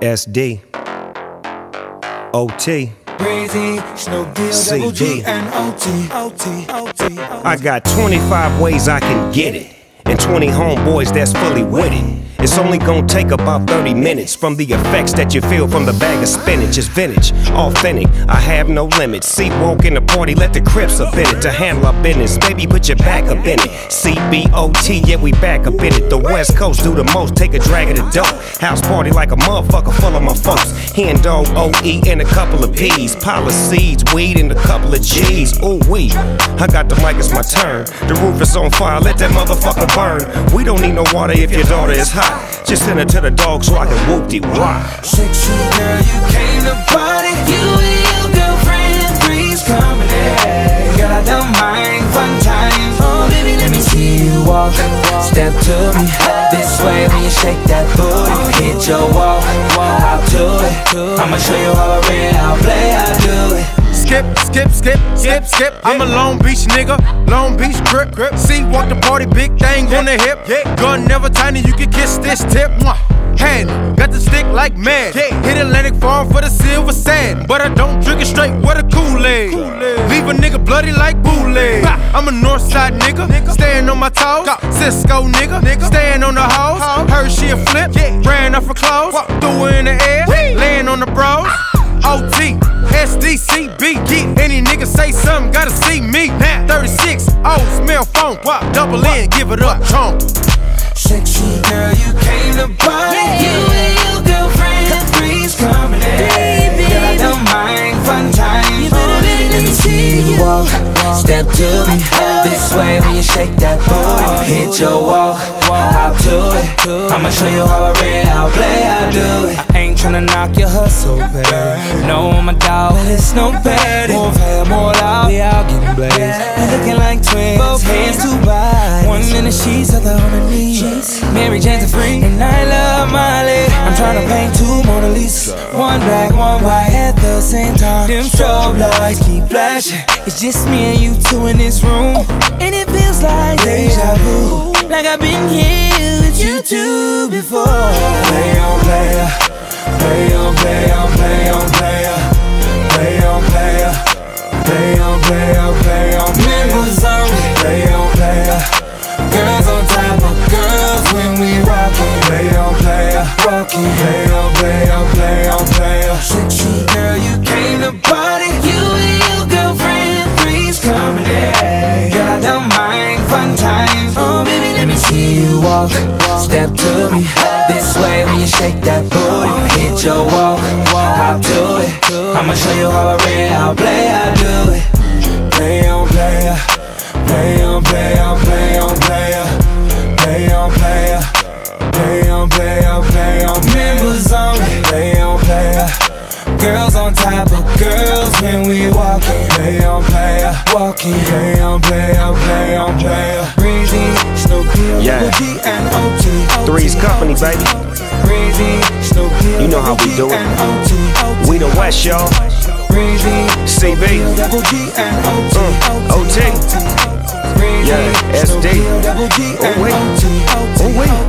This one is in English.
SD, OT. Breezy, Snoop Deal, Double G, and OT, OT, OT. I got 25 ways I can get it, and 20 homeboys that's fully with it. It's only gonna take about 30 minutes from the effects that you feel from the bag of spinach. It's vintage, authentic, I have no limits. See, walk in the party, let the crips up in it to handle our business. Baby, put your back up in it. CBOT, yeah, we back up in it. The West Coast do the most, take a drag of the dope. House party like a motherfucker full of my folks. Hen dog, OE, and a couple of P's. Pile of seeds, weed, and a couple of G's. Ooh, we. I got the mic, it's my turn. The roof is on fire, let that motherfucker burn. We don't need no water if your daughter is hot. Just send it to the dog so I can whoop de why. Sexy girl, you came to party. You and your girlfriend, three's coming in. Girl, I don't mind fun times. Oh, baby, let me see you walk. Step to me this way when you shake that booty. Hit your wall, hop to it. I'ma show you how I Skip, skip, skip, skip, skip. I'm a Long Beach nigga, Long Beach grip, grip. See, walk the party, big thing on the hip. Gun never tiny, you can kiss this tip. Mwah. Hand, got the stick like mad. Hit Atlantic Farm for the silver sand, but I don't drink it straight with a Kool-Aid. Leave a nigga bloody like bootleg. I'm a Northside nigga, staying on my toes. Cisco nigga, staying on the hoes. Heard she a flip, ran off her clothes, threw her in the air, smell phone, double in, give it up, chomp. Sexy girl, you came to party. You and your girlfriend, three's coming in. Girl, I don't mind fun times. Oh, baby, let me see you walk. Step to me this way when you shake that booty. Hit your wall, hop to it. I'ma show you how I how I play, how I do it. I ain't tryna knock your hustle, babe. No, I'm a dog, but it's no bad. More fair, more loud. We all getting blazed. We're looking like twins, both hands two bodies. One in minute she's other on her knees. Mary Jane's a freak, and I love Miley. I'm tryna paint two Mona Lisa. One black, one white at the same time. Them strobe lights keep flashing. It's just me and you two in this room, and it feels like deja vu. Like I've been here with you two see you walk. Step to me this way when you shake that booty. Hit your wall, hop to it. I'ma show you how I how play, I do it. Play on player, play on play on play on player, play on player, play on play on play on members only. Play on player. Girls on top of girls when we walking. Play on player, walking. Play on player, play on player. Yeah. Three's company, baby. You know how we do it. We the West, y'all. CB. OT. Uh, OT. Yeah, SD. Oh, wait. Oh, wait.